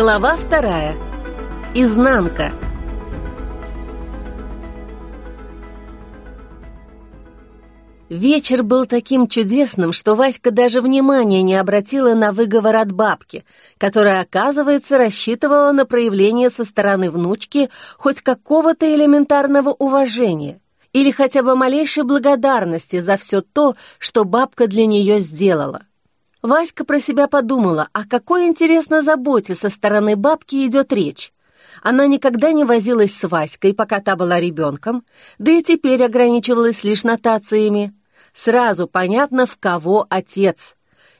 Глава вторая. Изнанка. Вечер был таким чудесным, что Васька даже внимания не обратила на выговор от бабки, которая, оказывается, рассчитывала на проявление со стороны внучки хоть какого-то элементарного уважения или хотя бы малейшей благодарности за все то, что бабка для нее сделала. Васька про себя подумала, о какой интересной заботе со стороны бабки идет речь. Она никогда не возилась с Васькой, пока та была ребенком, да и теперь ограничивалась лишь нотациями. Сразу понятно, в кого отец.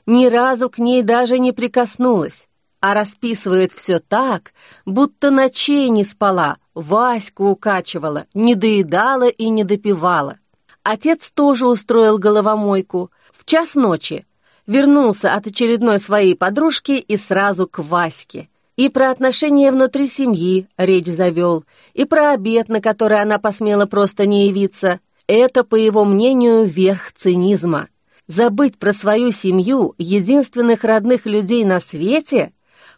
Ни разу к ней даже не прикоснулась, а расписывает все так, будто ночей не спала, Ваську укачивала, не доедала и не допивала. Отец тоже устроил головомойку в час ночи, вернулся от очередной своей подружки и сразу к Ваське. И про отношения внутри семьи речь завел, и про обед, на который она посмела просто не явиться. Это, по его мнению, верх цинизма. Забыть про свою семью, единственных родных людей на свете,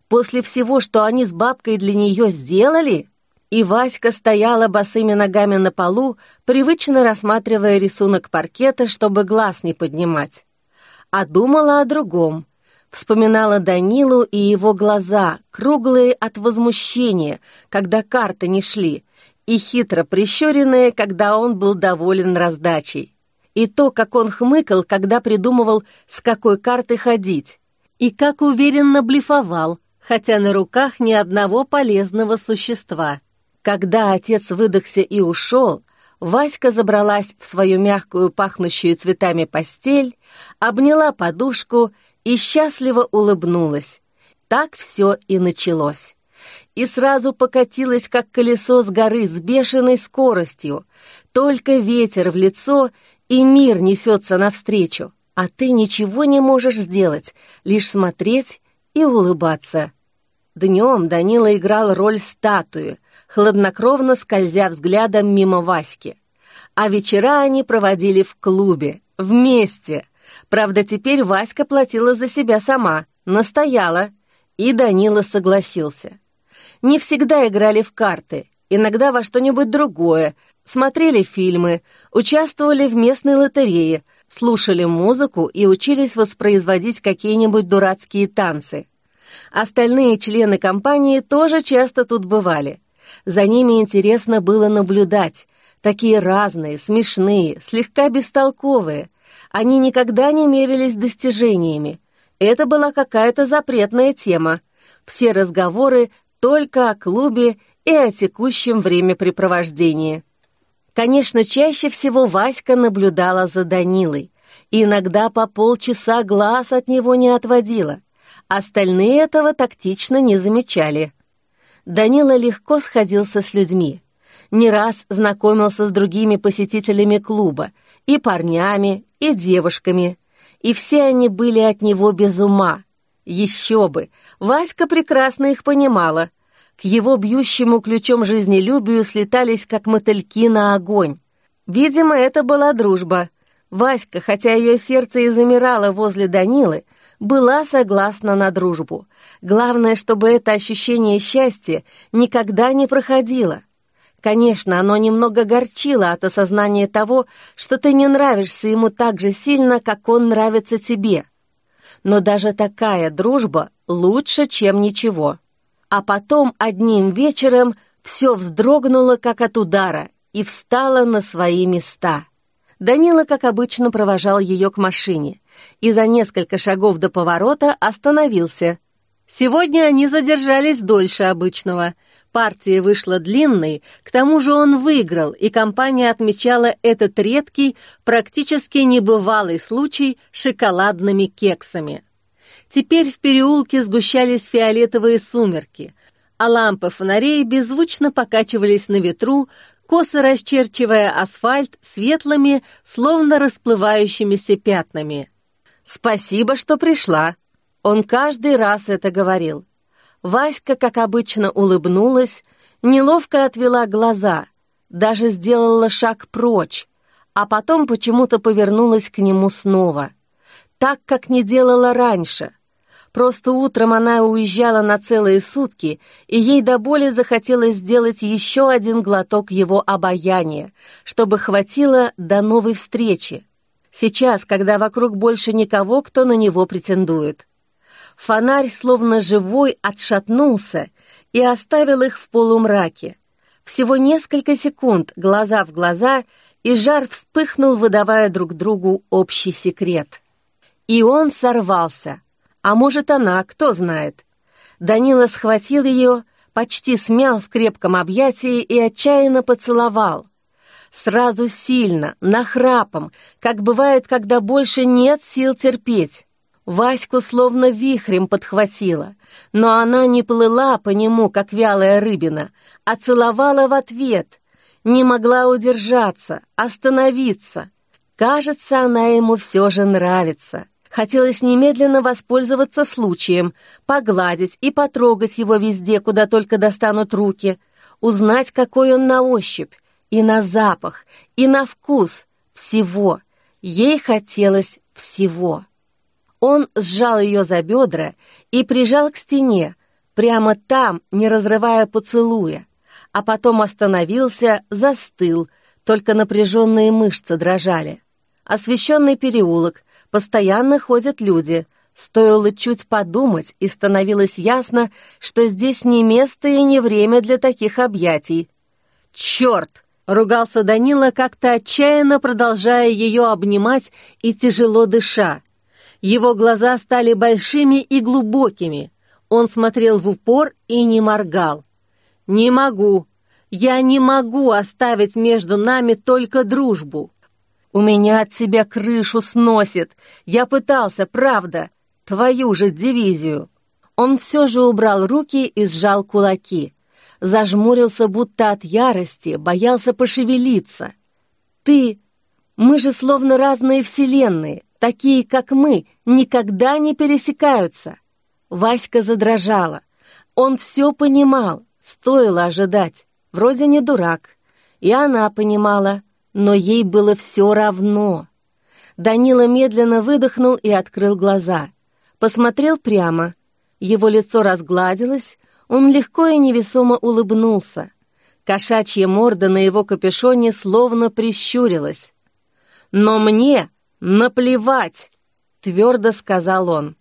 после всего, что они с бабкой для нее сделали? И Васька стояла босыми ногами на полу, привычно рассматривая рисунок паркета, чтобы глаз не поднимать а думала о другом. Вспоминала Данилу и его глаза, круглые от возмущения, когда карты не шли, и хитро прищуренные, когда он был доволен раздачей. И то, как он хмыкал, когда придумывал, с какой карты ходить. И как уверенно блефовал, хотя на руках ни одного полезного существа. Когда отец выдохся и ушел, Васька забралась в свою мягкую, пахнущую цветами постель, обняла подушку и счастливо улыбнулась. Так все и началось. И сразу покатилась, как колесо с горы с бешеной скоростью. Только ветер в лицо, и мир несется навстречу. А ты ничего не можешь сделать, лишь смотреть и улыбаться. Днем Данила играл роль статуи, хладнокровно скользя взглядом мимо Васьки. А вечера они проводили в клубе, вместе. Правда, теперь Васька платила за себя сама, настояла, и Данила согласился. Не всегда играли в карты, иногда во что-нибудь другое, смотрели фильмы, участвовали в местной лотерее, слушали музыку и учились воспроизводить какие-нибудь дурацкие танцы. Остальные члены компании тоже часто тут бывали. За ними интересно было наблюдать. Такие разные, смешные, слегка бестолковые. Они никогда не мерились достижениями. Это была какая-то запретная тема. Все разговоры только о клубе и о текущем времяпрепровождении. Конечно, чаще всего Васька наблюдала за Данилой. И иногда по полчаса глаз от него не отводила. Остальные этого тактично не замечали. Данила легко сходился с людьми. Не раз знакомился с другими посетителями клуба, и парнями, и девушками. И все они были от него без ума. Еще бы! Васька прекрасно их понимала. К его бьющему ключом жизнелюбию слетались, как мотыльки на огонь. Видимо, это была дружба. Васька, хотя ее сердце и замирало возле Данилы, была согласна на дружбу. Главное, чтобы это ощущение счастья никогда не проходило. Конечно, оно немного горчило от осознания того, что ты не нравишься ему так же сильно, как он нравится тебе. Но даже такая дружба лучше, чем ничего. А потом одним вечером все вздрогнуло, как от удара, и встало на свои места. Данила, как обычно, провожал ее к машине и за несколько шагов до поворота остановился. Сегодня они задержались дольше обычного. Партия вышла длинной, к тому же он выиграл, и компания отмечала этот редкий, практически небывалый случай шоколадными кексами. Теперь в переулке сгущались фиолетовые сумерки, а лампы фонарей беззвучно покачивались на ветру, косо расчерчивая асфальт светлыми, словно расплывающимися пятнами. «Спасибо, что пришла!» Он каждый раз это говорил. Васька, как обычно, улыбнулась, неловко отвела глаза, даже сделала шаг прочь, а потом почему-то повернулась к нему снова. Так, как не делала раньше. Просто утром она уезжала на целые сутки, и ей до боли захотелось сделать еще один глоток его обаяния, чтобы хватило до новой встречи. Сейчас, когда вокруг больше никого, кто на него претендует. Фонарь, словно живой, отшатнулся и оставил их в полумраке. Всего несколько секунд, глаза в глаза, и жар вспыхнул, выдавая друг другу общий секрет. И он сорвался. А может, она, кто знает. Данила схватил ее, почти смял в крепком объятии и отчаянно поцеловал. Сразу сильно, нахрапом, как бывает, когда больше нет сил терпеть. Ваську словно вихрем подхватила, но она не плыла по нему, как вялая рыбина, а целовала в ответ. Не могла удержаться, остановиться. Кажется, она ему все же нравится. Хотелось немедленно воспользоваться случаем, погладить и потрогать его везде, куда только достанут руки, узнать, какой он на ощупь, и на запах, и на вкус, всего. Ей хотелось всего. Он сжал ее за бедра и прижал к стене, прямо там, не разрывая поцелуя, а потом остановился, застыл, только напряженные мышцы дрожали. Освещенный переулок, Постоянно ходят люди. Стоило чуть подумать, и становилось ясно, что здесь не место и не время для таких объятий. «Черт!» — ругался Данила, как-то отчаянно продолжая ее обнимать и тяжело дыша. Его глаза стали большими и глубокими. Он смотрел в упор и не моргал. «Не могу. Я не могу оставить между нами только дружбу. У меня от тебя крышу сносит. Я пытался, правда. Твою же дивизию. Он все же убрал руки и сжал кулаки. Зажмурился, будто от ярости, боялся пошевелиться. Ты... Мы же словно разные вселенные, такие, как мы, никогда не пересекаются. Васька задрожала. Он все понимал, стоило ожидать. Вроде не дурак. И она понимала, но ей было все равно. Данила медленно выдохнул и открыл глаза. Посмотрел прямо. Его лицо разгладилось, он легко и невесомо улыбнулся. Кошачья морда на его капюшоне словно прищурилась. «Но мне наплевать!» — твердо сказал он.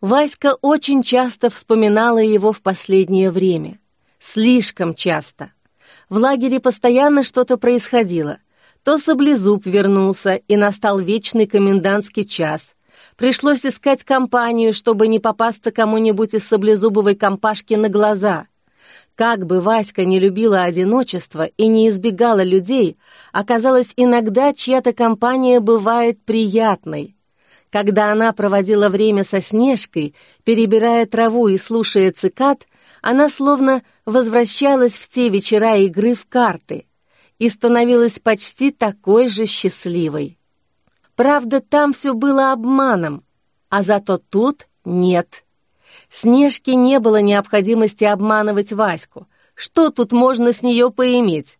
Васька очень часто вспоминала его в последнее время. Слишком часто. В лагере постоянно что-то происходило. То Саблезуб вернулся, и настал вечный комендантский час. Пришлось искать компанию, чтобы не попасться кому-нибудь из Саблезубовой компашки на глаза. Как бы Васька не любила одиночество и не избегала людей, оказалось, иногда чья-то компания бывает приятной. Когда она проводила время со Снежкой, перебирая траву и слушая цикад, она словно возвращалась в те вечера игры в карты и становилась почти такой же счастливой. Правда, там все было обманом, а зато тут нет. Снежке не было необходимости обманывать Ваську. Что тут можно с нее поиметь?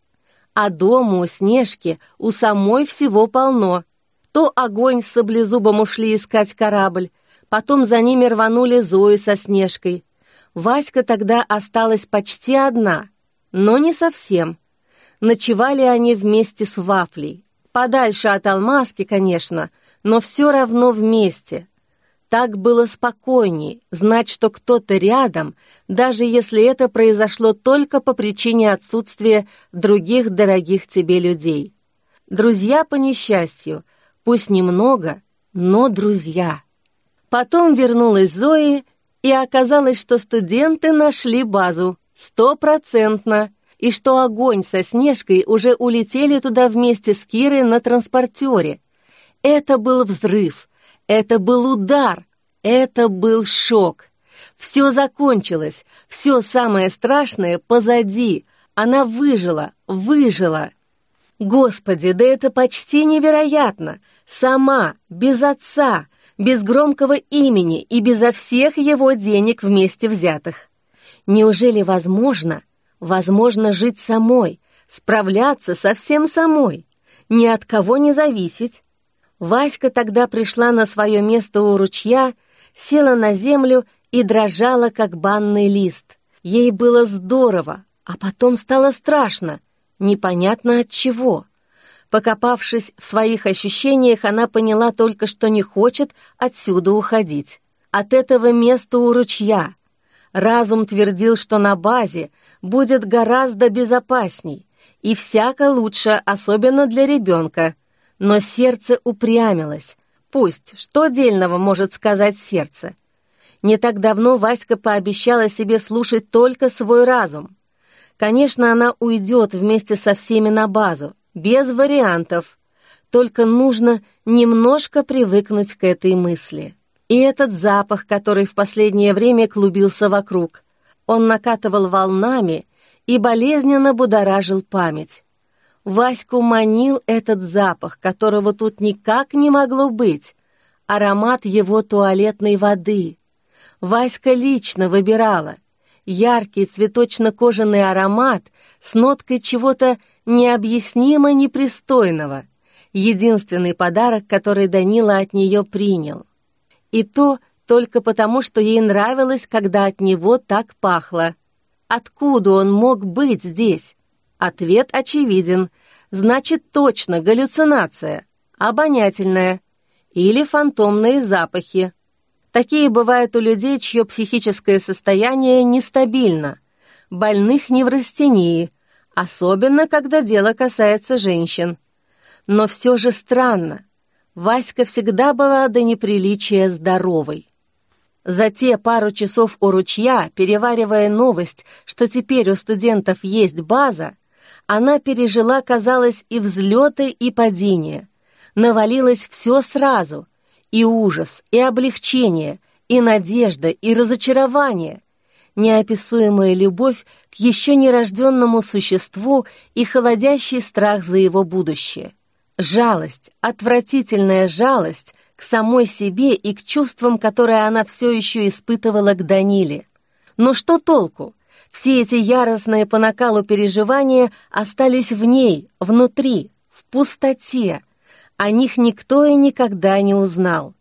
А дома у Снежки у самой всего полно. То огонь с саблезубом ушли искать корабль, потом за ними рванули Зои со Снежкой, Васька тогда осталась почти одна, но не совсем. Ночевали они вместе с Вафлей. Подальше от Алмазки, конечно, но все равно вместе. Так было спокойней, знать, что кто-то рядом, даже если это произошло только по причине отсутствия других дорогих тебе людей. Друзья по несчастью, пусть немного, но друзья. Потом вернулась Зои и оказалось, что студенты нашли базу, стопроцентно, и что огонь со Снежкой уже улетели туда вместе с Кирой на транспортере. Это был взрыв, это был удар, это был шок. Все закончилось, все самое страшное позади. Она выжила, выжила. Господи, да это почти невероятно. Сама, без отца, без громкого имени и безо всех его денег вместе взятых. Неужели возможно, возможно жить самой, справляться совсем самой, ни от кого не зависеть? Васька тогда пришла на свое место у ручья, села на землю и дрожала, как банный лист. Ей было здорово, а потом стало страшно, непонятно от чего. Покопавшись в своих ощущениях, она поняла только, что не хочет отсюда уходить. От этого места у ручья. Разум твердил, что на базе будет гораздо безопасней и всяко лучше, особенно для ребенка. Но сердце упрямилось. Пусть, что дельного может сказать сердце? Не так давно Васька пообещала себе слушать только свой разум. Конечно, она уйдет вместе со всеми на базу, без вариантов. Только нужно немножко привыкнуть к этой мысли. И этот запах, который в последнее время клубился вокруг. Он накатывал волнами и болезненно будоражил память. Ваську манил этот запах, которого тут никак не могло быть, аромат его туалетной воды. Васька лично выбирала. Яркий цветочно-кожаный аромат с ноткой чего-то необъяснимо непристойного. Единственный подарок, который Данила от нее принял. И то только потому, что ей нравилось, когда от него так пахло. Откуда он мог быть здесь? Ответ очевиден. Значит, точно галлюцинация, обонятельная или фантомные запахи. Такие бывают у людей, чье психическое состояние нестабильно, больных неврастении, особенно когда дело касается женщин. Но все же странно. Васька всегда была до неприличия здоровой. За те пару часов у ручья, переваривая новость, что теперь у студентов есть база, она пережила, казалось, и взлеты, и падения. Навалилось все сразу. И ужас, и облегчение, и надежда, и разочарование неописуемая любовь к еще нерожденному существу и холодящий страх за его будущее. Жалость, отвратительная жалость к самой себе и к чувствам, которые она все еще испытывала к Даниле. Но что толку? Все эти яростные по накалу переживания остались в ней, внутри, в пустоте. О них никто и никогда не узнал.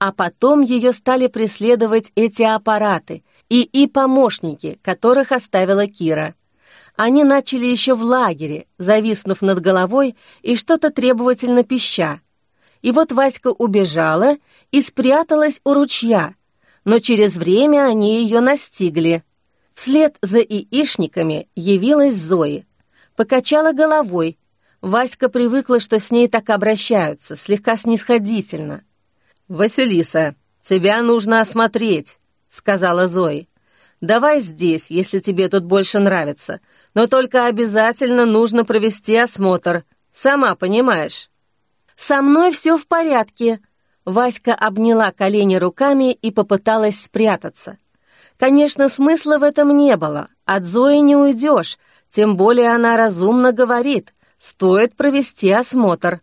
А потом ее стали преследовать эти аппараты, и и помощники, которых оставила Кира. Они начали еще в лагере, зависнув над головой и что-то требовательно пища. И вот Васька убежала и спряталась у ручья, но через время они ее настигли. Вслед за иишниками явилась Зои. Покачала головой. Васька привыкла, что с ней так обращаются, слегка снисходительно. «Василиса, тебя нужно осмотреть», сказала Зои. «Давай здесь, если тебе тут больше нравится, но только обязательно нужно провести осмотр, сама понимаешь». «Со мной все в порядке», Васька обняла колени руками и попыталась спрятаться. Конечно, смысла в этом не было. От Зои не уйдешь, тем более она разумно говорит. Стоит провести осмотр.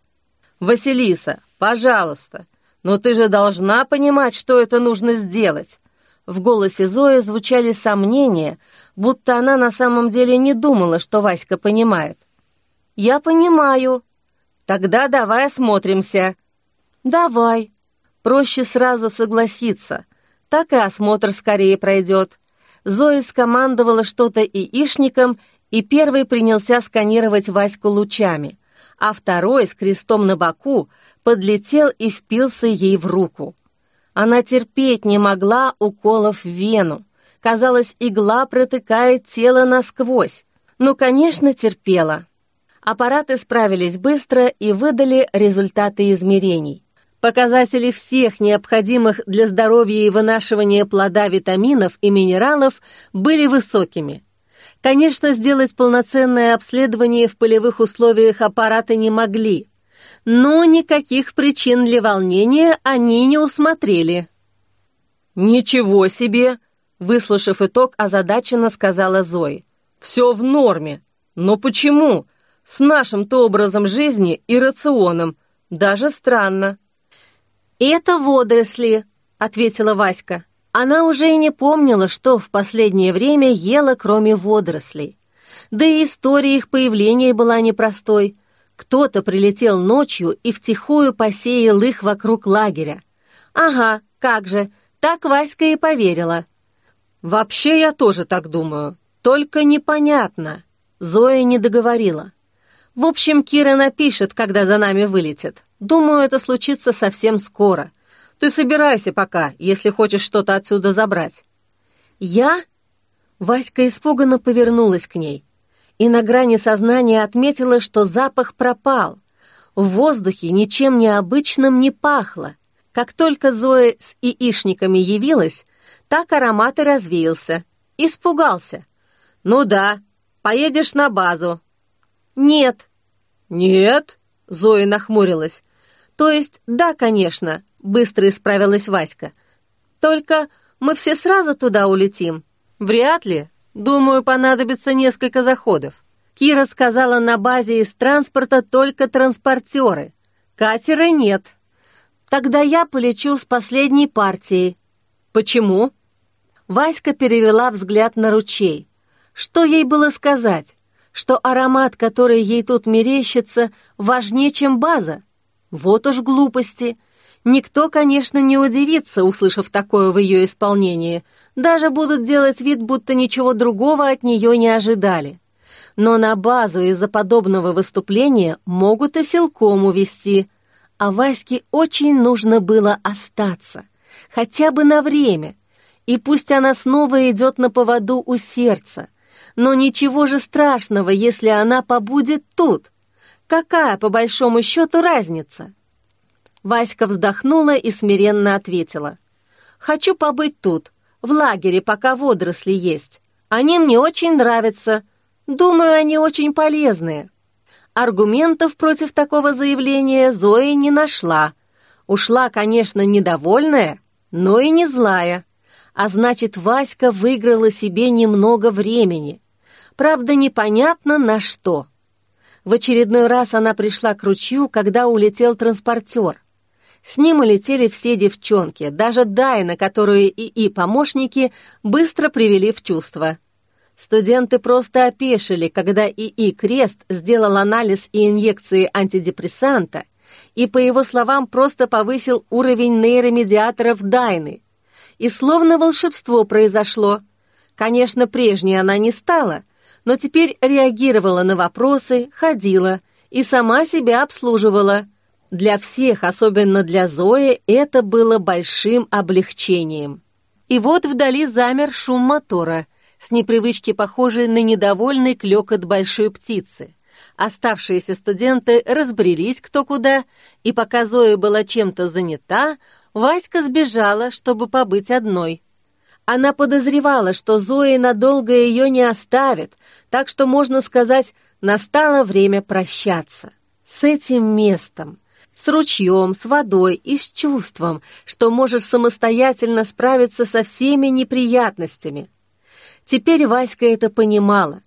«Василиса, пожалуйста, но ты же должна понимать, что это нужно сделать. В голосе Зои звучали сомнения, будто она на самом деле не думала, что Васька понимает. «Я понимаю». «Тогда давай осмотримся». «Давай». Проще сразу согласиться. Так и осмотр скорее пройдет. Зоя скомандовала что-то иишником, и первый принялся сканировать Ваську лучами, а второй с крестом на боку подлетел и впился ей в руку. Она терпеть не могла уколов в вену. Казалось, игла протыкает тело насквозь. Ну, конечно, терпела. Аппараты справились быстро и выдали результаты измерений. Показатели всех необходимых для здоровья и вынашивания плода витаминов и минералов были высокими. Конечно, сделать полноценное обследование в полевых условиях аппараты не могли, но никаких причин для волнения они не усмотрели. «Ничего себе!» — выслушав итог, озадаченно сказала Зои. «Все в норме. Но почему? С нашим-то образом жизни и рационом. Даже странно». «Это водоросли», — ответила Васька. Она уже и не помнила, что в последнее время ела, кроме водорослей. Да и история их появления была непростой — кто-то прилетел ночью и втихую посеял их вокруг лагеря. Ага, как же, Так Васька и поверила. «Вообще я тоже так думаю. Только непонятно». Зоя не договорила. «В общем, Кира напишет, когда за нами вылетит. Думаю, это случится совсем скоро. Ты собирайся пока, если хочешь что-то отсюда забрать». «Я?» Васька испуганно повернулась к ней и на грани сознания отметила, что запах пропал. В воздухе ничем необычным не пахло. Как только Зоя с яичниками явилась, так аромат и развеялся. Испугался. «Ну да, поедешь на базу». «Нет». «Нет?» — Зоя нахмурилась. «То есть, да, конечно», — быстро исправилась Васька. «Только мы все сразу туда улетим». «Вряд ли. Думаю, понадобится несколько заходов». Кира сказала, на базе из транспорта только транспортеры. Катера нет. Тогда я полечу с последней партией. Почему? Васька перевела взгляд на ручей. Что ей было сказать? Что аромат, который ей тут мерещится, важнее, чем база? Вот уж глупости. Никто, конечно, не удивится, услышав такое в ее исполнении. Даже будут делать вид, будто ничего другого от нее не ожидали. Но на базу из-за подобного выступления могут и силком увести. А Ваське очень нужно было остаться. Хотя бы на время. И пусть она снова идет на поводу у сердца. Но ничего же страшного, если она побудет тут. Какая, по большому счету, разница? Васька вздохнула и смиренно ответила. «Хочу побыть тут, в лагере, пока водоросли есть. Они мне очень нравятся. Думаю, они очень полезные». Аргументов против такого заявления Зои не нашла. Ушла, конечно, недовольная, но и не злая. А значит, Васька выиграла себе немного времени. Правда, непонятно на что. В очередной раз она пришла к ручью, когда улетел транспортер. С ним улетели все девчонки, даже Дайна, которую ИИ помощники быстро привели в чувство. Студенты просто опешили, когда ИИ Крест сделал анализ и инъекции антидепрессанта, и, по его словам, просто повысил уровень нейромедиаторов Дайны. И словно волшебство произошло. Конечно, прежней она не стала, но теперь реагировала на вопросы, ходила и сама себя обслуживала – для всех, особенно для Зои, это было большим облегчением. И вот вдали замер шум мотора, с непривычки похожий на недовольный клёкот большой птицы. Оставшиеся студенты разбрелись кто куда, и пока Зоя была чем-то занята, Васька сбежала, чтобы побыть одной. Она подозревала, что Зоя надолго ее не оставит, так что, можно сказать, настало время прощаться. С этим местом, с ручьем, с водой и с чувством, что можешь самостоятельно справиться со всеми неприятностями. Теперь Васька это понимала.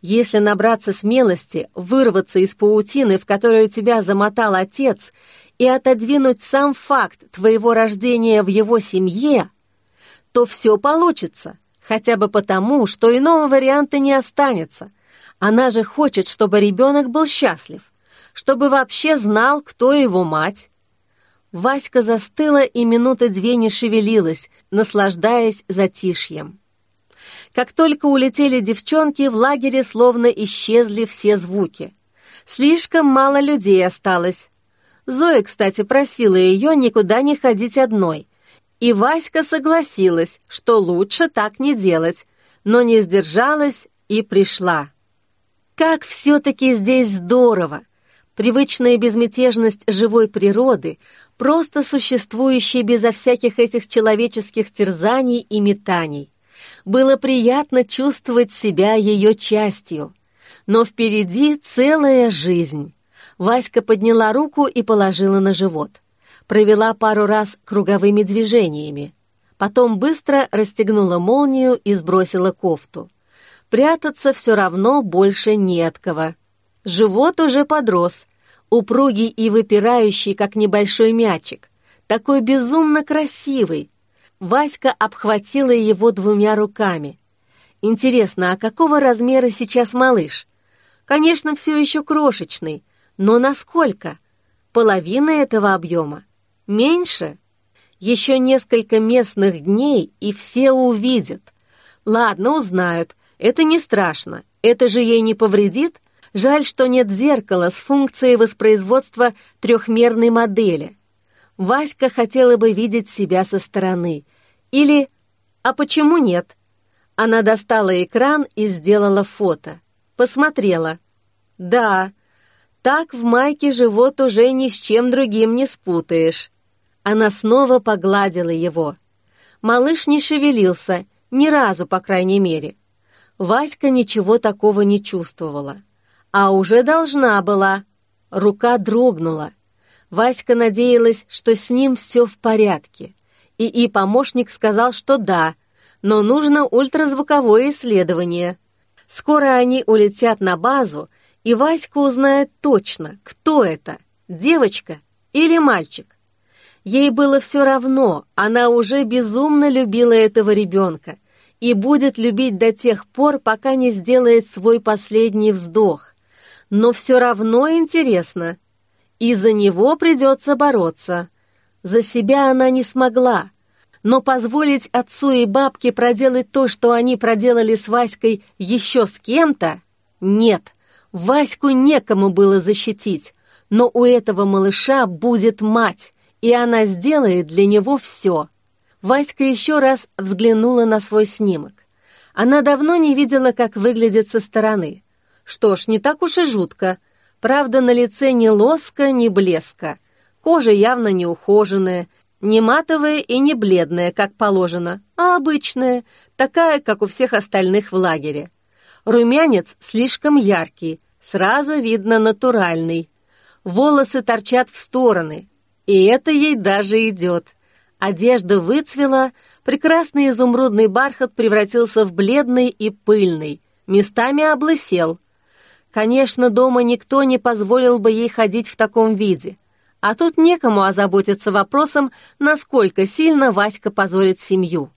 Если набраться смелости, вырваться из паутины, в которую тебя замотал отец, и отодвинуть сам факт твоего рождения в его семье, то все получится, хотя бы потому, что иного варианта не останется. Она же хочет, чтобы ребенок был счастлив чтобы вообще знал, кто его мать. Васька застыла и минуты две не шевелилась, наслаждаясь затишьем. Как только улетели девчонки, в лагере словно исчезли все звуки. Слишком мало людей осталось. Зоя, кстати, просила ее никуда не ходить одной. И Васька согласилась, что лучше так не делать, но не сдержалась и пришла. Как все-таки здесь здорово! Привычная безмятежность живой природы, просто существующей безо всяких этих человеческих терзаний и метаний. Было приятно чувствовать себя ее частью. Но впереди целая жизнь. Васька подняла руку и положила на живот. Провела пару раз круговыми движениями. Потом быстро расстегнула молнию и сбросила кофту. Прятаться все равно больше не от кого. Живот уже подрос, упругий и выпирающий, как небольшой мячик, такой безумно красивый. Васька обхватила его двумя руками. Интересно, а какого размера сейчас малыш? Конечно, все еще крошечный, но насколько? Половина этого объема? Меньше? Еще несколько местных дней, и все увидят. Ладно, узнают. Это не страшно. Это же ей не повредит. Жаль, что нет зеркала с функцией воспроизводства трехмерной модели. Васька хотела бы видеть себя со стороны. Или «А почему нет?» Она достала экран и сделала фото. Посмотрела. «Да, так в майке живот уже ни с чем другим не спутаешь». Она снова погладила его. Малыш не шевелился, ни разу, по крайней мере. Васька ничего такого не чувствовала. А уже должна была. Рука дрогнула. Васька надеялась, что с ним все в порядке. И и помощник сказал, что да, но нужно ультразвуковое исследование. Скоро они улетят на базу, и Васька узнает точно, кто это, девочка или мальчик. Ей было все равно, она уже безумно любила этого ребенка и будет любить до тех пор, пока не сделает свой последний вздох. Но все равно интересно — и за него придется бороться. За себя она не смогла, но позволить отцу и бабке проделать то, что они проделали с Васькой еще с кем-то? Нет, Ваську некому было защитить, но у этого малыша будет мать, и она сделает для него все. Васька еще раз взглянула на свой снимок. Она давно не видела, как выглядит со стороны. Что ж, не так уж и жутко. Правда, на лице ни лоска, ни блеска. Кожа явно не ухоженная, не матовая и не бледная, как положено, а обычная, такая, как у всех остальных в лагере. Румянец слишком яркий, сразу видно натуральный. Волосы торчат в стороны, и это ей даже идет. Одежда выцвела, прекрасный изумрудный бархат превратился в бледный и пыльный, местами облысел — Конечно, дома никто не позволил бы ей ходить в таком виде. А тут некому озаботиться вопросом, насколько сильно Васька позорит семью.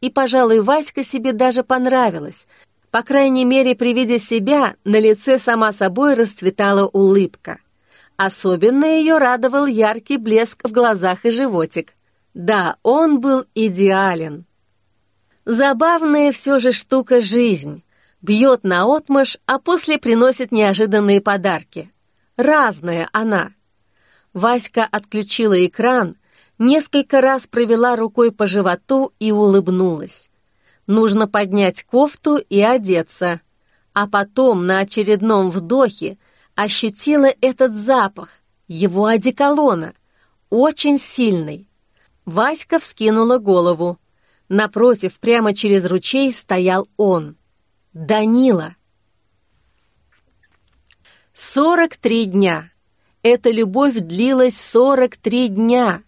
И, пожалуй, Васька себе даже понравилась. По крайней мере, при виде себя на лице сама собой расцветала улыбка. Особенно ее радовал яркий блеск в глазах и животик. Да, он был идеален. Забавная все же штука жизнь бьет на отмышь, а после приносит неожиданные подарки. Разная она. Васька отключила экран, несколько раз провела рукой по животу и улыбнулась. Нужно поднять кофту и одеться. А потом на очередном вдохе ощутила этот запах, его одеколона, очень сильный. Васька вскинула голову. Напротив, прямо через ручей, стоял он. Данила. 43 дня. Эта любовь длилась 43 дня.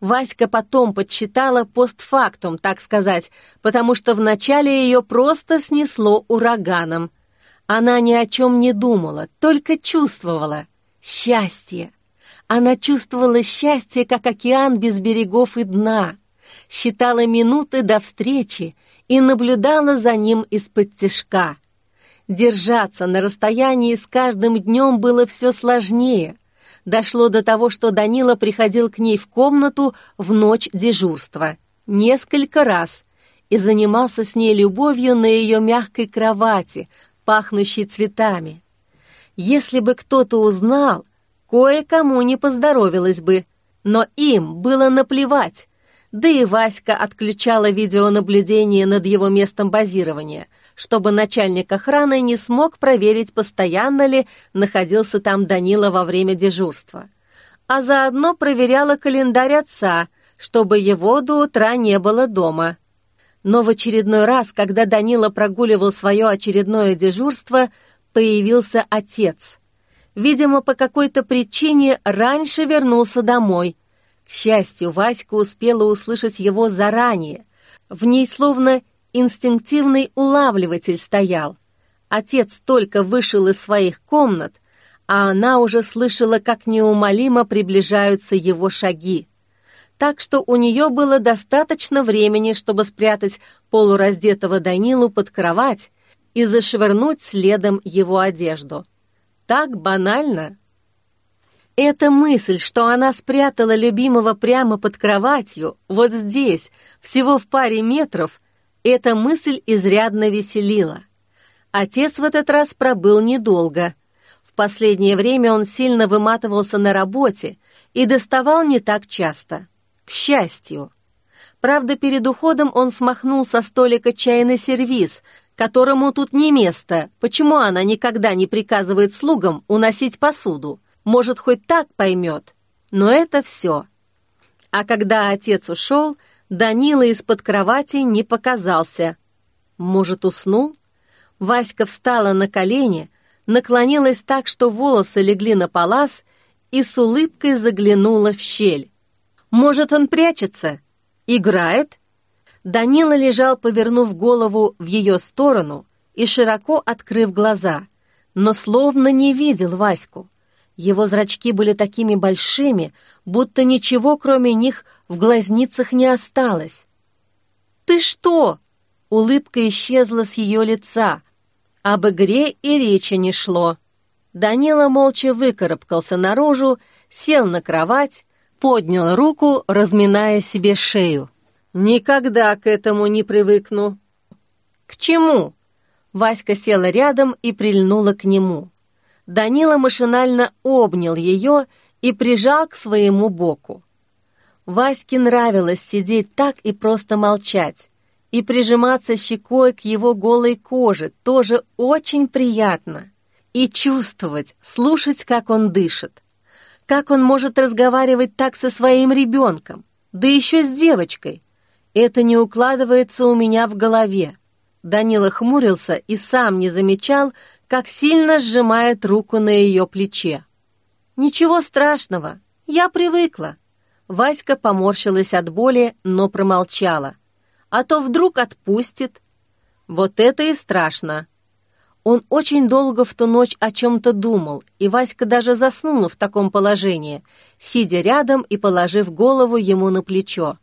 Васька потом подсчитала постфактум, так сказать, потому что вначале ее просто снесло ураганом. Она ни о чем не думала, только чувствовала. Счастье. Она чувствовала счастье, как океан без берегов и дна. Считала минуты до встречи и наблюдала за ним из-под тишка. Держаться на расстоянии с каждым днем было все сложнее. Дошло до того, что Данила приходил к ней в комнату в ночь дежурства. Несколько раз. И занимался с ней любовью на ее мягкой кровати, пахнущей цветами. Если бы кто-то узнал, кое-кому не поздоровилось бы, но им было наплевать, да и Васька отключала видеонаблюдение над его местом базирования, чтобы начальник охраны не смог проверить, постоянно ли находился там Данила во время дежурства. А заодно проверяла календарь отца, чтобы его до утра не было дома. Но в очередной раз, когда Данила прогуливал свое очередное дежурство, появился отец. Видимо, по какой-то причине раньше вернулся домой — счастью, Васька успела услышать его заранее. В ней словно инстинктивный улавливатель стоял. Отец только вышел из своих комнат, а она уже слышала, как неумолимо приближаются его шаги. Так что у нее было достаточно времени, чтобы спрятать полураздетого Данилу под кровать и зашвырнуть следом его одежду. Так банально. Эта мысль, что она спрятала любимого прямо под кроватью, вот здесь, всего в паре метров, эта мысль изрядно веселила. Отец в этот раз пробыл недолго. В последнее время он сильно выматывался на работе и доставал не так часто. К счастью. Правда, перед уходом он смахнул со столика чайный сервиз, которому тут не место. Почему она никогда не приказывает слугам уносить посуду? Может, хоть так поймет. Но это все. А когда отец ушел, Данила из-под кровати не показался. Может, уснул? Васька встала на колени, наклонилась так, что волосы легли на палас, и с улыбкой заглянула в щель. Может, он прячется? Играет? Данила лежал, повернув голову в ее сторону и широко открыв глаза, но словно не видел Ваську. Его зрачки были такими большими, будто ничего, кроме них, в глазницах не осталось. «Ты что?» Улыбка исчезла с ее лица. Об игре и речи не шло. Данила молча выкарабкался наружу, сел на кровать, поднял руку, разминая себе шею. «Никогда к этому не привыкну». «К чему?» Васька села рядом и прильнула к нему. Данила машинально обнял ее и прижал к своему боку. Ваське нравилось сидеть так и просто молчать, и прижиматься щекой к его голой коже тоже очень приятно. И чувствовать, слушать, как он дышит. Как он может разговаривать так со своим ребенком, да еще с девочкой? Это не укладывается у меня в голове. Данила хмурился и сам не замечал, как сильно сжимает руку на ее плече. «Ничего страшного, я привыкла». Васька поморщилась от боли, но промолчала. «А то вдруг отпустит». «Вот это и страшно». Он очень долго в ту ночь о чем-то думал, и Васька даже заснула в таком положении, сидя рядом и положив голову ему на плечо.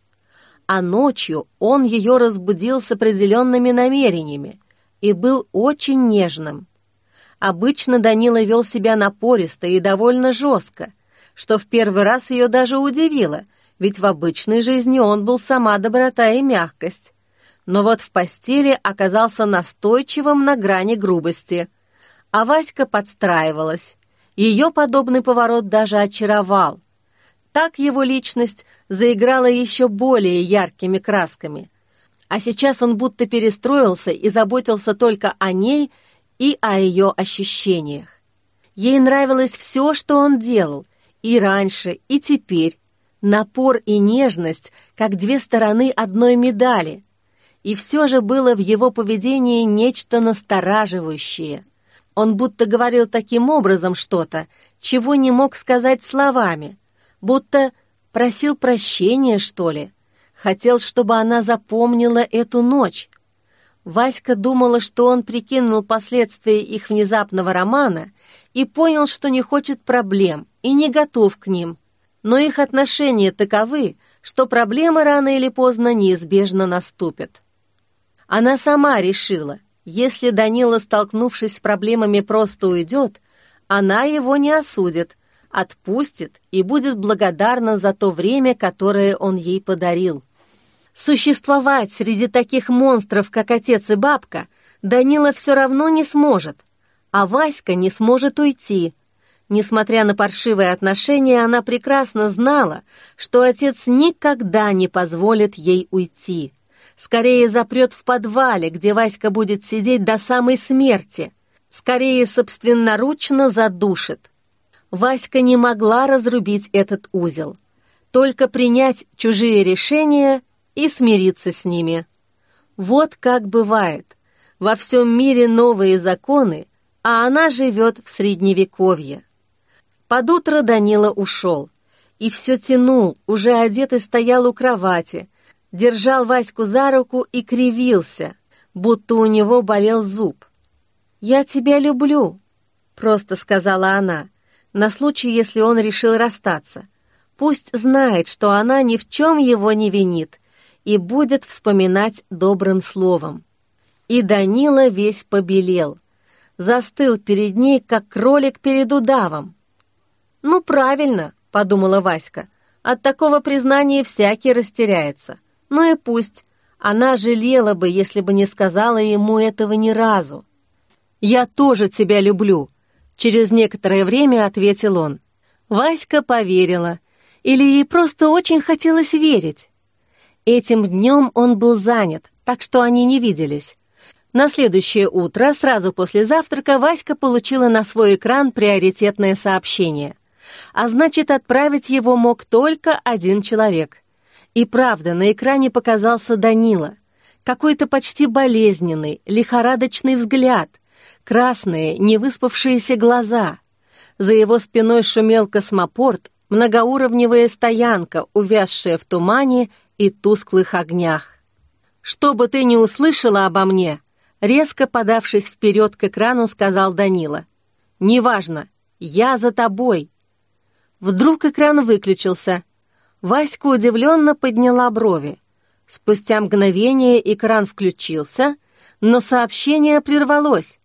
А ночью он ее разбудил с определенными намерениями и был очень нежным. Обычно Данила вел себя напористо и довольно жестко, что в первый раз ее даже удивило, ведь в обычной жизни он был сама доброта и мягкость. Но вот в постели оказался настойчивым на грани грубости. А Васька подстраивалась. Ее подобный поворот даже очаровал. Так его личность заиграла еще более яркими красками. А сейчас он будто перестроился и заботился только о ней и о ее ощущениях. Ей нравилось все, что он делал, и раньше, и теперь. Напор и нежность, как две стороны одной медали. И все же было в его поведении нечто настораживающее. Он будто говорил таким образом что-то, чего не мог сказать словами, будто просил прощения, что ли. Хотел, чтобы она запомнила эту ночь, Васька думала, что он прикинул последствия их внезапного романа и понял, что не хочет проблем и не готов к ним. Но их отношения таковы, что проблемы рано или поздно неизбежно наступят. Она сама решила, если Данила, столкнувшись с проблемами, просто уйдет, она его не осудит, отпустит и будет благодарна за то время, которое он ей подарил. Существовать среди таких монстров, как отец и бабка, Данила все равно не сможет, а Васька не сможет уйти. Несмотря на паршивые отношения, она прекрасно знала, что отец никогда не позволит ей уйти. Скорее запрет в подвале, где Васька будет сидеть до самой смерти. Скорее собственноручно задушит. Васька не могла разрубить этот узел. Только принять чужие решения и смириться с ними. Вот как бывает. Во всем мире новые законы, а она живет в Средневековье. Под утро Данила ушел. И все тянул, уже одетый стоял у кровати, держал Ваську за руку и кривился, будто у него болел зуб. «Я тебя люблю», — просто сказала она, на случай, если он решил расстаться. Пусть знает, что она ни в чем его не винит, и будет вспоминать добрым словом. И Данила весь побелел, застыл перед ней, как кролик перед удавом. «Ну, правильно», — подумала Васька. «От такого признания всякий растеряется. Ну и пусть. Она жалела бы, если бы не сказала ему этого ни разу». «Я тоже тебя люблю», — через некоторое время ответил он. Васька поверила. Или ей просто очень хотелось верить. Этим днем он был занят, так что они не виделись. На следующее утро, сразу после завтрака, Васька получила на свой экран приоритетное сообщение. А значит, отправить его мог только один человек. И правда, на экране показался Данила. Какой-то почти болезненный, лихорадочный взгляд, красные, невыспавшиеся глаза. За его спиной шумел космопорт, многоуровневая стоянка, увязшая в тумане и тусклых огнях. «Что бы ты ни услышала обо мне», резко подавшись вперед к экрану, сказал Данила. «Неважно, я за тобой». Вдруг экран выключился. Васька удивленно подняла брови. Спустя мгновение экран включился, но сообщение прервалось.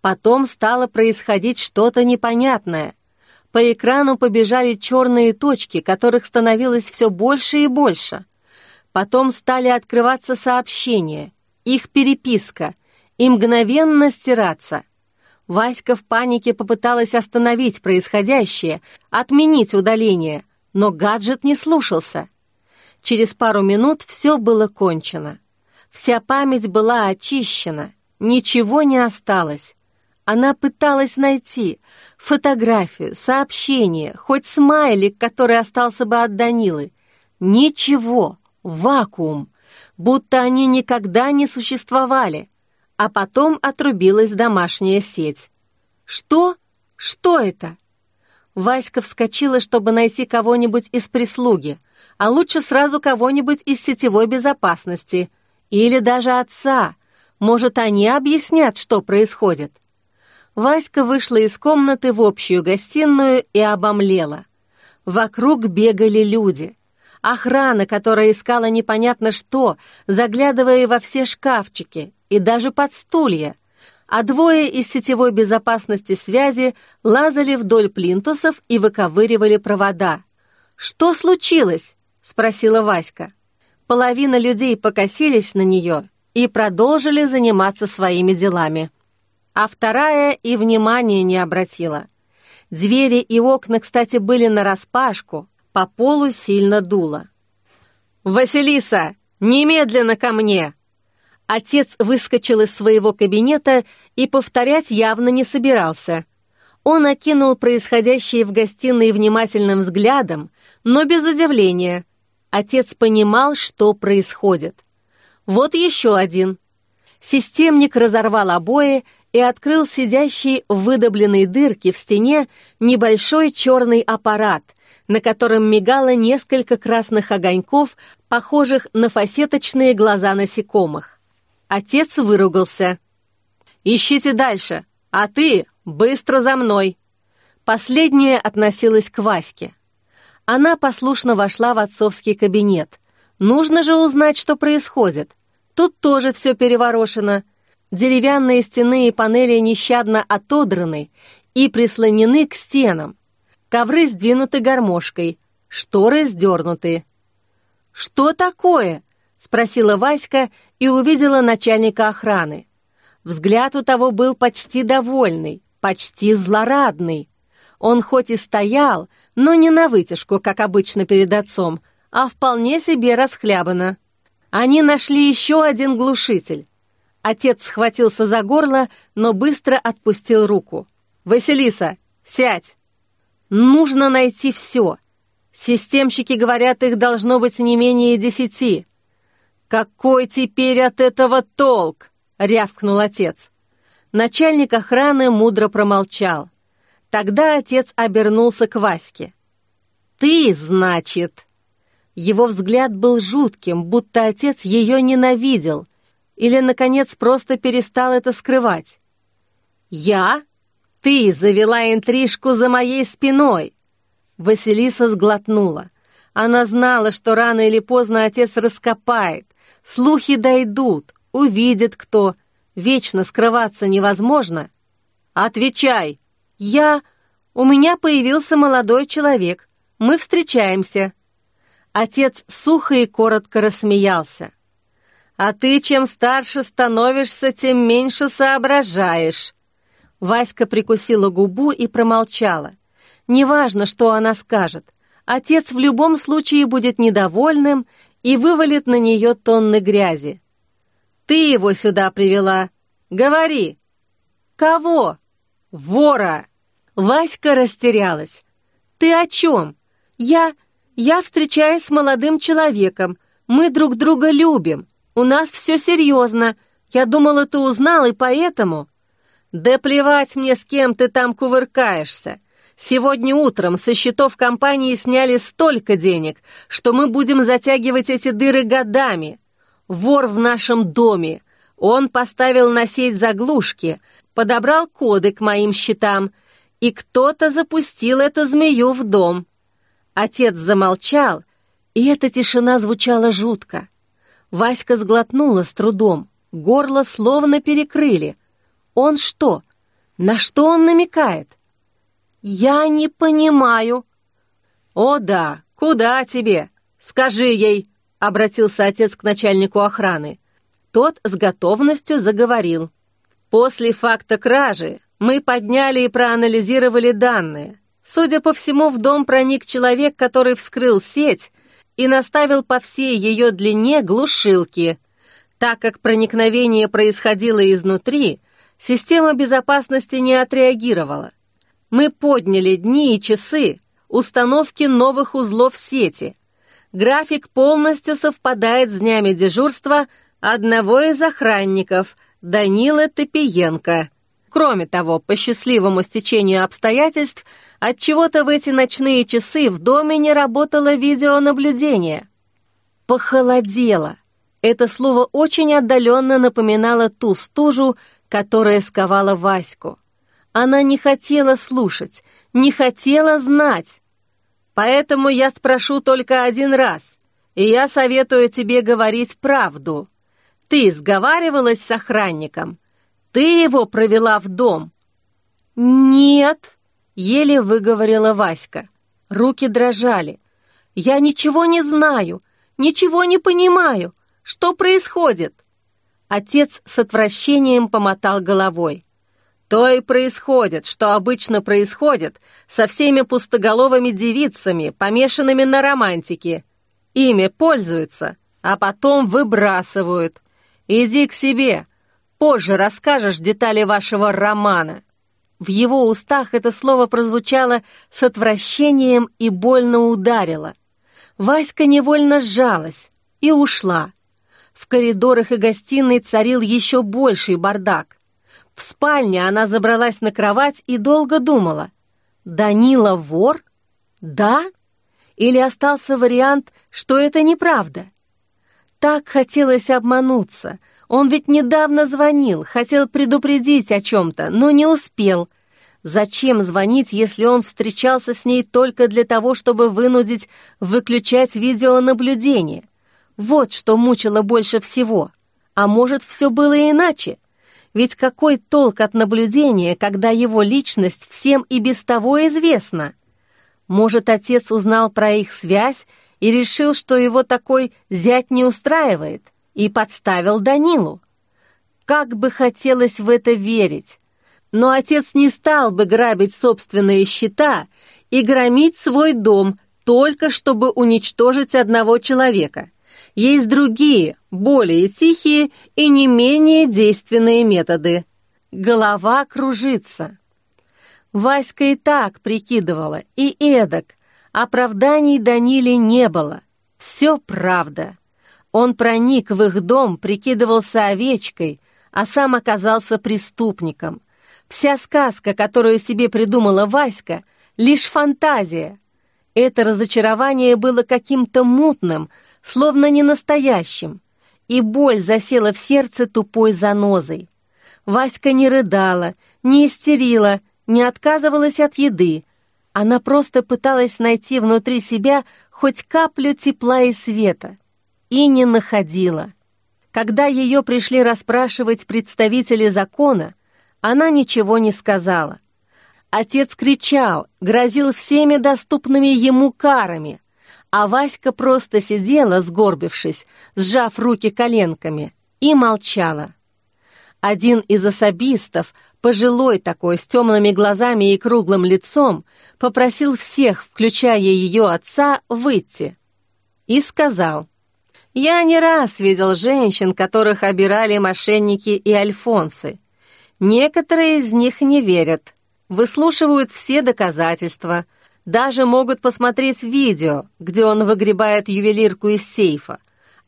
Потом стало происходить что-то непонятное. По экрану побежали черные точки, которых становилось все больше и больше. Потом стали открываться сообщения, их переписка, и мгновенно стираться. Васька в панике попыталась остановить происходящее, отменить удаление, но гаджет не слушался. Через пару минут все было кончено. Вся память была очищена, ничего не осталось. Она пыталась найти фотографию, сообщение, хоть смайлик, который остался бы от Данилы. Ничего, вакуум, будто они никогда не существовали. А потом отрубилась домашняя сеть. Что? Что это? Васька вскочила, чтобы найти кого-нибудь из прислуги, а лучше сразу кого-нибудь из сетевой безопасности. Или даже отца. Может, они объяснят, что происходит. Васька вышла из комнаты в общую гостиную и обомлела. Вокруг бегали люди. Охрана, которая искала непонятно что, заглядывая во все шкафчики и даже под стулья. А двое из сетевой безопасности связи лазали вдоль плинтусов и выковыривали провода. «Что случилось?» — спросила Васька. Половина людей покосились на нее и продолжили заниматься своими делами а вторая и внимания не обратила. Двери и окна, кстати, были нараспашку, по полу сильно дуло. «Василиса, немедленно ко мне!» Отец выскочил из своего кабинета и повторять явно не собирался. Он окинул происходящее в гостиной внимательным взглядом, но без удивления. Отец понимал, что происходит. Вот еще один. Системник разорвал обои и открыл сидящий в выдобленной дырке в стене небольшой черный аппарат, на котором мигало несколько красных огоньков, похожих на фасеточные глаза насекомых. Отец выругался. «Ищите дальше, а ты быстро за мной!» Последняя относилась к Ваське. Она послушно вошла в отцовский кабинет. Нужно же узнать, что происходит. Тут тоже все переворошено — Деревянные стены и панели нещадно отодраны и прислонены к стенам. Ковры сдвинуты гармошкой, шторы сдернуты. «Что такое?» — спросила Васька и увидела начальника охраны. Взгляд у того был почти довольный, почти злорадный. Он хоть и стоял, но не на вытяжку, как обычно перед отцом, а вполне себе расхлябано. Они нашли еще один глушитель. Отец схватился за горло, но быстро отпустил руку. «Василиса, сядь! Нужно найти все. Системщики говорят, их должно быть не менее десяти». «Какой теперь от этого толк?» — рявкнул отец. Начальник охраны мудро промолчал. Тогда отец обернулся к Ваське. «Ты, значит...» Его взгляд был жутким, будто отец ее ненавидел, или, наконец, просто перестал это скрывать? «Я? Ты завела интрижку за моей спиной!» Василиса сглотнула. Она знала, что рано или поздно отец раскопает, слухи дойдут, увидит кто. Вечно скрываться невозможно. «Отвечай!» «Я...» У меня появился молодой человек. Мы встречаемся». Отец сухо и коротко рассмеялся. «А ты чем старше становишься, тем меньше соображаешь». Васька прикусила губу и промолчала. Неважно, что она скажет. Отец в любом случае будет недовольным и вывалит на нее тонны грязи. «Ты его сюда привела. Говори!» «Кого?» «Вора!» Васька растерялась. «Ты о чем? Я... я встречаюсь с молодым человеком. Мы друг друга любим. У нас все серьезно. Я думала, ты узнал, и поэтому...» «Да плевать мне, с кем ты там кувыркаешься. Сегодня утром со счетов компании сняли столько денег, что мы будем затягивать эти дыры годами. Вор в нашем доме. Он поставил на сеть заглушки, подобрал коды к моим счетам, и кто-то запустил эту змею в дом. Отец замолчал, и эта тишина звучала жутко. Васька сглотнула с трудом, горло словно перекрыли. Он что? На что он намекает? Я не понимаю. О да, куда тебе? Скажи ей, обратился отец к начальнику охраны. Тот с готовностью заговорил. После факта кражи мы подняли и проанализировали данные. Судя по всему, в дом проник человек, который вскрыл сеть и наставил по всей ее длине глушилки. Так как проникновение происходило изнутри, система безопасности не отреагировала. Мы подняли дни и часы установки новых узлов сети. График полностью совпадает с днями дежурства одного из охранников, Данила Топиенко. Кроме того, по счастливому стечению обстоятельств, от чего то в эти ночные часы в доме не работало видеонаблюдение. Похолодело. Это слово очень отдаленно напоминало ту стужу, которая сковала Ваську. Она не хотела слушать, не хотела знать. Поэтому я спрошу только один раз, и я советую тебе говорить правду. Ты сговаривалась с охранником? Ты его провела в дом?» «Нет», — еле выговорила Васька. Руки дрожали. «Я ничего не знаю, ничего не понимаю. Что происходит?» Отец с отвращением помотал головой. То и происходит, что обычно происходит со всеми пустоголовыми девицами, помешанными на романтике. Ими пользуются, а потом выбрасывают. Иди к себе. Позже расскажешь детали вашего романа». В его устах это слово прозвучало с отвращением и больно ударило. Васька невольно сжалась и ушла. В коридорах и гостиной царил еще больший бардак. В спальне она забралась на кровать и долго думала. «Данила вор? Да? Или остался вариант, что это неправда?» Так хотелось обмануться. Он ведь недавно звонил, хотел предупредить о чем-то, но не успел. Зачем звонить, если он встречался с ней только для того, чтобы вынудить выключать видеонаблюдение? Вот что мучило больше всего. А может, все было иначе? Ведь какой толк от наблюдения, когда его личность всем и без того известна? Может, отец узнал про их связь и решил, что его такой зять не устраивает, и подставил Данилу. Как бы хотелось в это верить. Но отец не стал бы грабить собственные счета и громить свой дом, только чтобы уничтожить одного человека. Есть другие, более тихие и не менее действенные методы. Голова кружится. Васька и так прикидывала, и эдак, Оправданий Даниле не было. Все правда. Он проник в их дом, прикидывался овечкой, а сам оказался преступником. Вся сказка, которую себе придумала Васька, лишь фантазия. Это разочарование было каким-то мутным, словно не настоящим, и боль засела в сердце тупой занозой. Васька не рыдала, не истерила, не отказывалась от еды, она просто пыталась найти внутри себя хоть каплю тепла и света. И не находила. Когда ее пришли расспрашивать представители закона, она ничего не сказала. Отец кричал, грозил всеми доступными ему карами, а Васька просто сидела, сгорбившись, сжав руки коленками, и молчала. Один из особистов, пожилой такой, с темными глазами и круглым лицом, попросил всех, включая ее отца, выйти. И сказал, «Я не раз видел женщин, которых обирали мошенники и альфонсы. Некоторые из них не верят, выслушивают все доказательства, даже могут посмотреть видео, где он выгребает ювелирку из сейфа,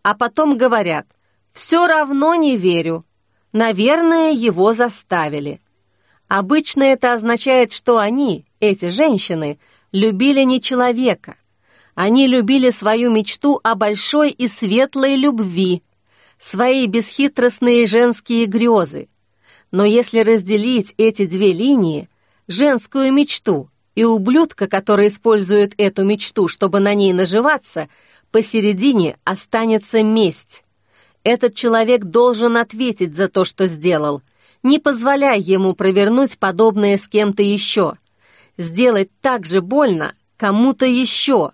а потом говорят «все равно не верю». Наверное, его заставили. Обычно это означает, что они, эти женщины, любили не человека. Они любили свою мечту о большой и светлой любви, свои бесхитростные женские грезы. Но если разделить эти две линии, женскую мечту и ублюдка, который использует эту мечту, чтобы на ней наживаться, посередине останется месть. Этот человек должен ответить за то, что сделал. Не позволяй ему провернуть подобное с кем-то еще. Сделать так же больно кому-то еще.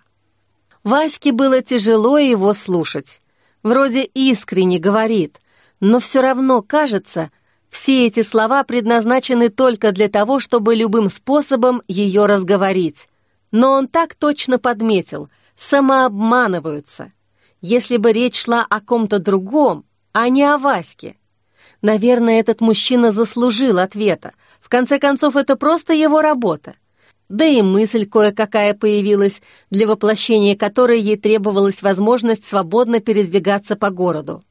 Ваське было тяжело его слушать. Вроде искренне говорит, но все равно кажется, все эти слова предназначены только для того, чтобы любым способом ее разговорить. Но он так точно подметил, самообманываются. Если бы речь шла о ком-то другом, а не о Ваське. Наверное, этот мужчина заслужил ответа. В конце концов, это просто его работа. Да и мысль кое-какая появилась, для воплощения которой ей требовалась возможность свободно передвигаться по городу.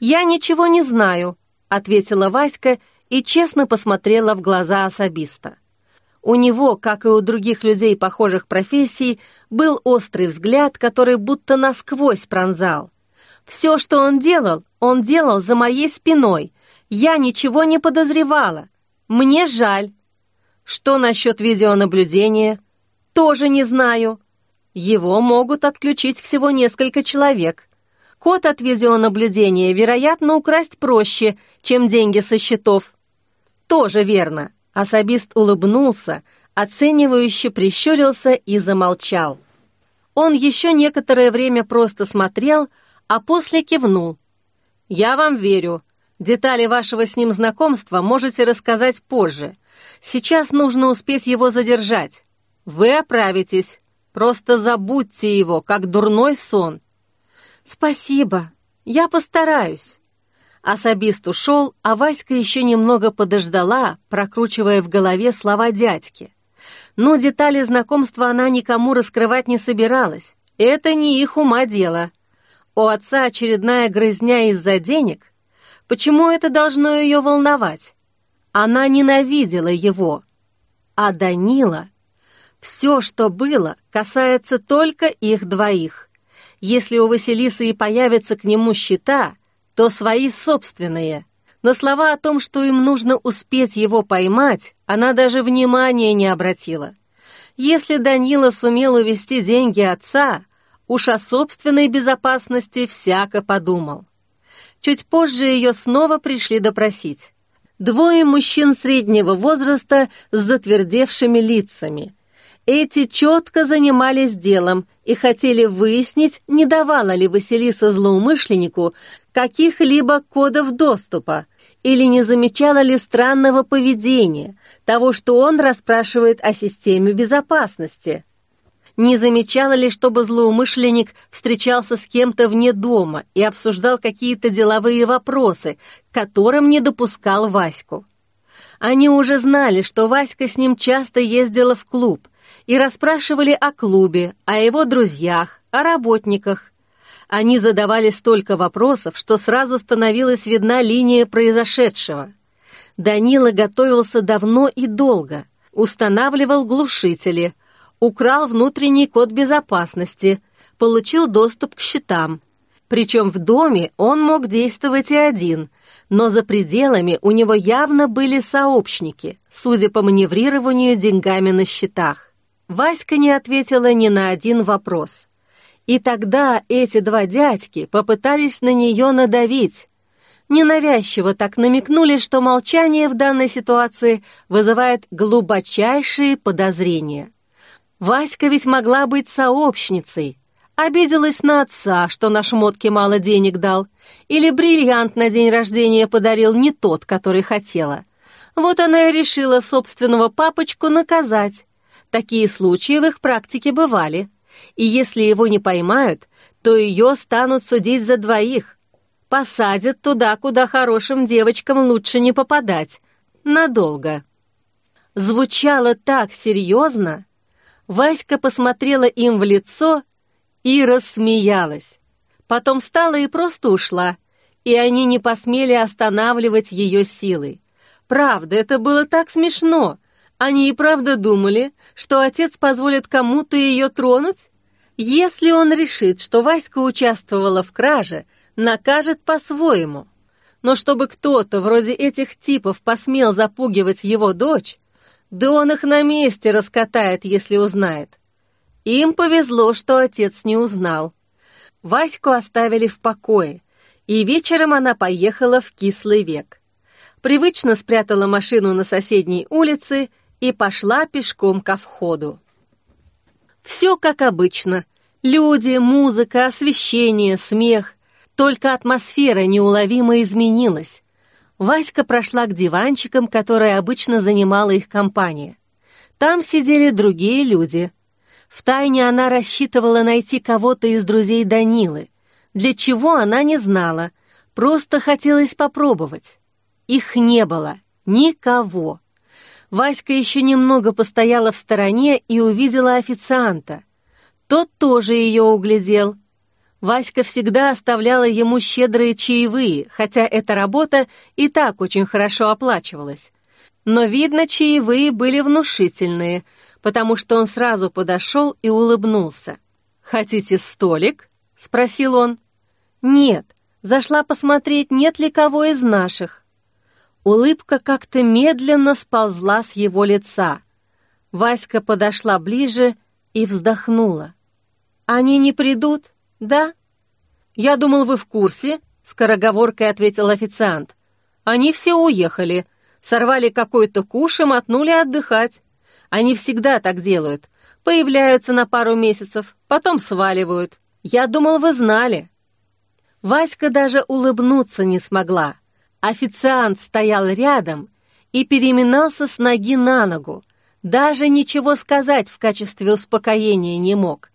«Я ничего не знаю», ответила Васька и честно посмотрела в глаза особиста. У него, как и у других людей похожих профессий, был острый взгляд, который будто насквозь пронзал. Все, что он делал, он делал за моей спиной. Я ничего не подозревала. Мне жаль. Что насчет видеонаблюдения? Тоже не знаю. Его могут отключить всего несколько человек. Код от видеонаблюдения, вероятно, украсть проще, чем деньги со счетов. Тоже верно. Особист улыбнулся, оценивающе прищурился и замолчал. Он еще некоторое время просто смотрел, а после кивнул. «Я вам верю. Детали вашего с ним знакомства можете рассказать позже. Сейчас нужно успеть его задержать. Вы оправитесь. Просто забудьте его, как дурной сон. «Спасибо, я постараюсь». Особист ушел, а Васька еще немного подождала, прокручивая в голове слова дядьки. Но детали знакомства она никому раскрывать не собиралась. Это не их ума дело. У отца очередная грызня из-за денег. Почему это должно ее волновать? Она ненавидела его. А Данила... Все, что было, касается только их двоих. Если у Василисы и появятся к нему счета, то свои собственные. На слова о том, что им нужно успеть его поймать, она даже внимания не обратила. Если Данила сумел увести деньги отца, уж о собственной безопасности всяко подумал. Чуть позже ее снова пришли допросить. Двое мужчин среднего возраста с затвердевшими лицами – эти четко занимались делом и хотели выяснить, не давала ли Василиса злоумышленнику каких-либо кодов доступа или не замечала ли странного поведения, того, что он расспрашивает о системе безопасности. Не замечала ли, чтобы злоумышленник встречался с кем-то вне дома и обсуждал какие-то деловые вопросы, которым не допускал Ваську. Они уже знали, что Васька с ним часто ездила в клуб, и расспрашивали о клубе, о его друзьях, о работниках. Они задавали столько вопросов, что сразу становилась видна линия произошедшего. Данила готовился давно и долго, устанавливал глушители, украл внутренний код безопасности, получил доступ к счетам. Причем в доме он мог действовать и один, но за пределами у него явно были сообщники, судя по маневрированию деньгами на счетах. Васька не ответила ни на один вопрос. И тогда эти два дядьки попытались на нее надавить. ненавязчиво так намекнули, что молчание в данной ситуации вызывает глубочайшие подозрения. Васька ведь могла быть сообщницей. Обиделась на отца, что на шмотке мало денег дал, или бриллиант на день рождения подарил не тот, который хотела. Вот она и решила собственного папочку наказать. Такие случаи в их практике бывали. И если его не поймают, то ее станут судить за двоих, посадят туда, куда хорошим девочкам лучше не попадать. Надолго. Звучало так серьезно. Васька посмотрела им в лицо и рассмеялась. Потом встала и просто ушла, и они не посмели останавливать ее силой. Правда, это было так смешно. Они и правда думали, что отец позволит кому-то ее тронуть? Если он решит, что Васька участвовала в краже, накажет по-своему. Но чтобы кто-то вроде этих типов посмел запугивать его дочь, да он их на месте раскатает, если узнает. Им повезло, что отец не узнал. Ваську оставили в покое, и вечером она поехала в кислый век. Привычно спрятала машину на соседней улице и пошла пешком ко входу. Все как обычно. Люди, музыка, освещение, смех. Только атмосфера неуловимо изменилась. Васька прошла к диванчикам, которые обычно занимала их компания. Там сидели другие люди. Втайне она рассчитывала найти кого-то из друзей Данилы. Для чего она не знала, просто хотелось попробовать. Их не было, никого. Васька еще немного постояла в стороне и увидела официанта. Тот тоже ее углядел, Васька всегда оставляла ему щедрые чаевые, хотя эта работа и так очень хорошо оплачивалась. Но, видно, чаевые были внушительные, потому что он сразу подошел и улыбнулся. «Хотите столик?» — спросил он. «Нет, зашла посмотреть, нет ли кого из наших». Улыбка как-то медленно сползла с его лица. Васька подошла ближе и вздохнула. «Они не придут?» «Да». «Я думал, вы в курсе», — скороговоркой ответил официант. «Они все уехали, сорвали какой-то куш и мотнули отдыхать. Они всегда так делают. Появляются на пару месяцев, потом сваливают. Я думал, вы знали». Васька даже улыбнуться не смогла. Официант стоял рядом и переминался с ноги на ногу. Даже ничего сказать в качестве успокоения не мог.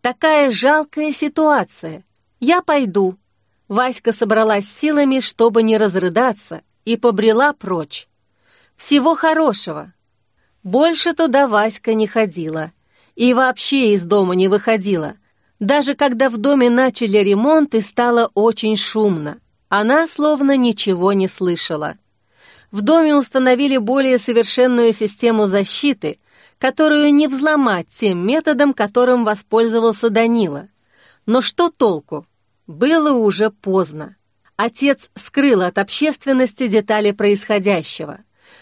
Такая жалкая ситуация. Я пойду». Васька собралась силами, чтобы не разрыдаться, и побрела прочь. «Всего хорошего». Больше туда Васька не ходила. И вообще из дома не выходила. Даже когда в доме начали ремонт и стало очень шумно. Она словно ничего не слышала. В доме установили более совершенную систему защиты — которую не взломать тем методом, которым воспользовался Данила. Но что толку? Было уже поздно. Отец скрыл от общественности детали происходящего.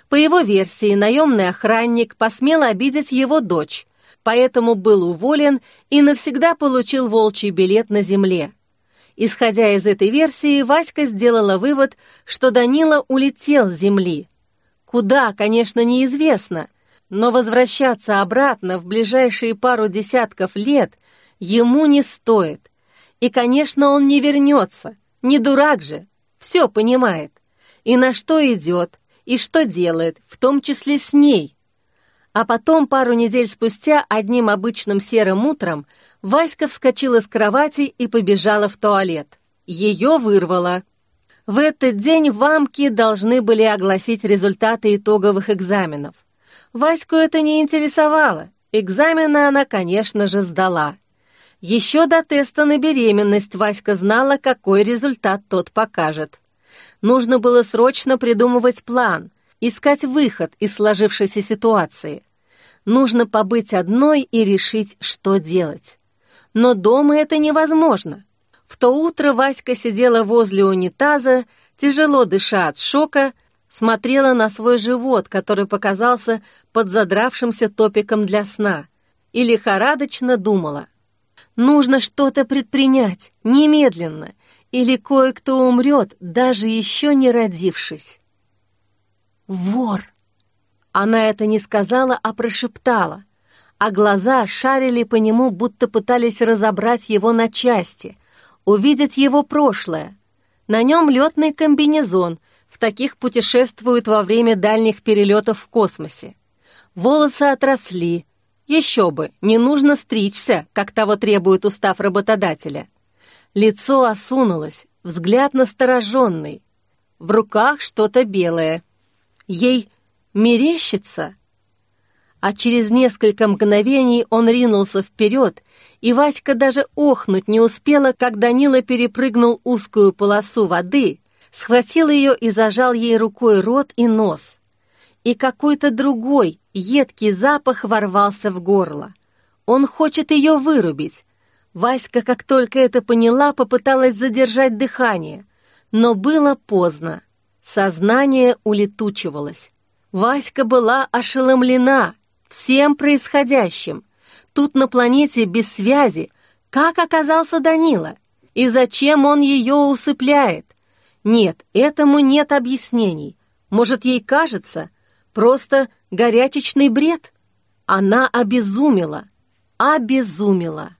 По его версии, наемный охранник посмел обидеть его дочь, поэтому был уволен и навсегда получил волчий билет на земле. Исходя из этой версии, Васька сделала вывод, что Данила улетел с земли. Куда, конечно, неизвестно, но возвращаться обратно в ближайшие пару десятков лет ему не стоит. И, конечно, он не вернется, не дурак же, все понимает. И на что идет, и что делает, в том числе с ней. А потом, пару недель спустя, одним обычным серым утром, Васька вскочила с кровати и побежала в туалет. Ее вырвало. В этот день в Амке должны были огласить результаты итоговых экзаменов. Ваську это не интересовало. Экзамены она, конечно же, сдала. Еще до теста на беременность Васька знала, какой результат тот покажет. Нужно было срочно придумывать план, искать выход из сложившейся ситуации. Нужно побыть одной и решить, что делать. Но дома это невозможно. В то утро Васька сидела возле унитаза, тяжело дыша от шока, смотрела на свой живот, который показался под задравшимся топиком для сна, и лихорадочно думала. Нужно что-то предпринять, немедленно, или кое-кто умрет, даже еще не родившись. «Вор!» Она это не сказала, а прошептала, а глаза шарили по нему, будто пытались разобрать его на части, увидеть его прошлое. На нем летный комбинезон, в таких путешествуют во время дальних перелетов в космосе. Волосы отросли. Еще бы, не нужно стричься, как того требует устав работодателя. Лицо осунулось, взгляд настороженный. В руках что-то белое. Ей мерещится? А через несколько мгновений он ринулся вперед, и Васька даже охнуть не успела, как Данила перепрыгнул узкую полосу воды, схватил ее и зажал ей рукой рот и нос. И какой-то другой, едкий запах ворвался в горло. Он хочет ее вырубить. Васька, как только это поняла, попыталась задержать дыхание, но было поздно. Сознание улетучивалось. Васька была ошеломлена всем происходящим. Тут на планете без связи. Как оказался Данила? И зачем он ее усыпляет? Нет, этому нет объяснений. Может, ей кажется, просто горячечный бред? Она обезумела, обезумела.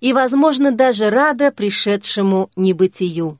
И, возможно, даже рада пришедшему небытию.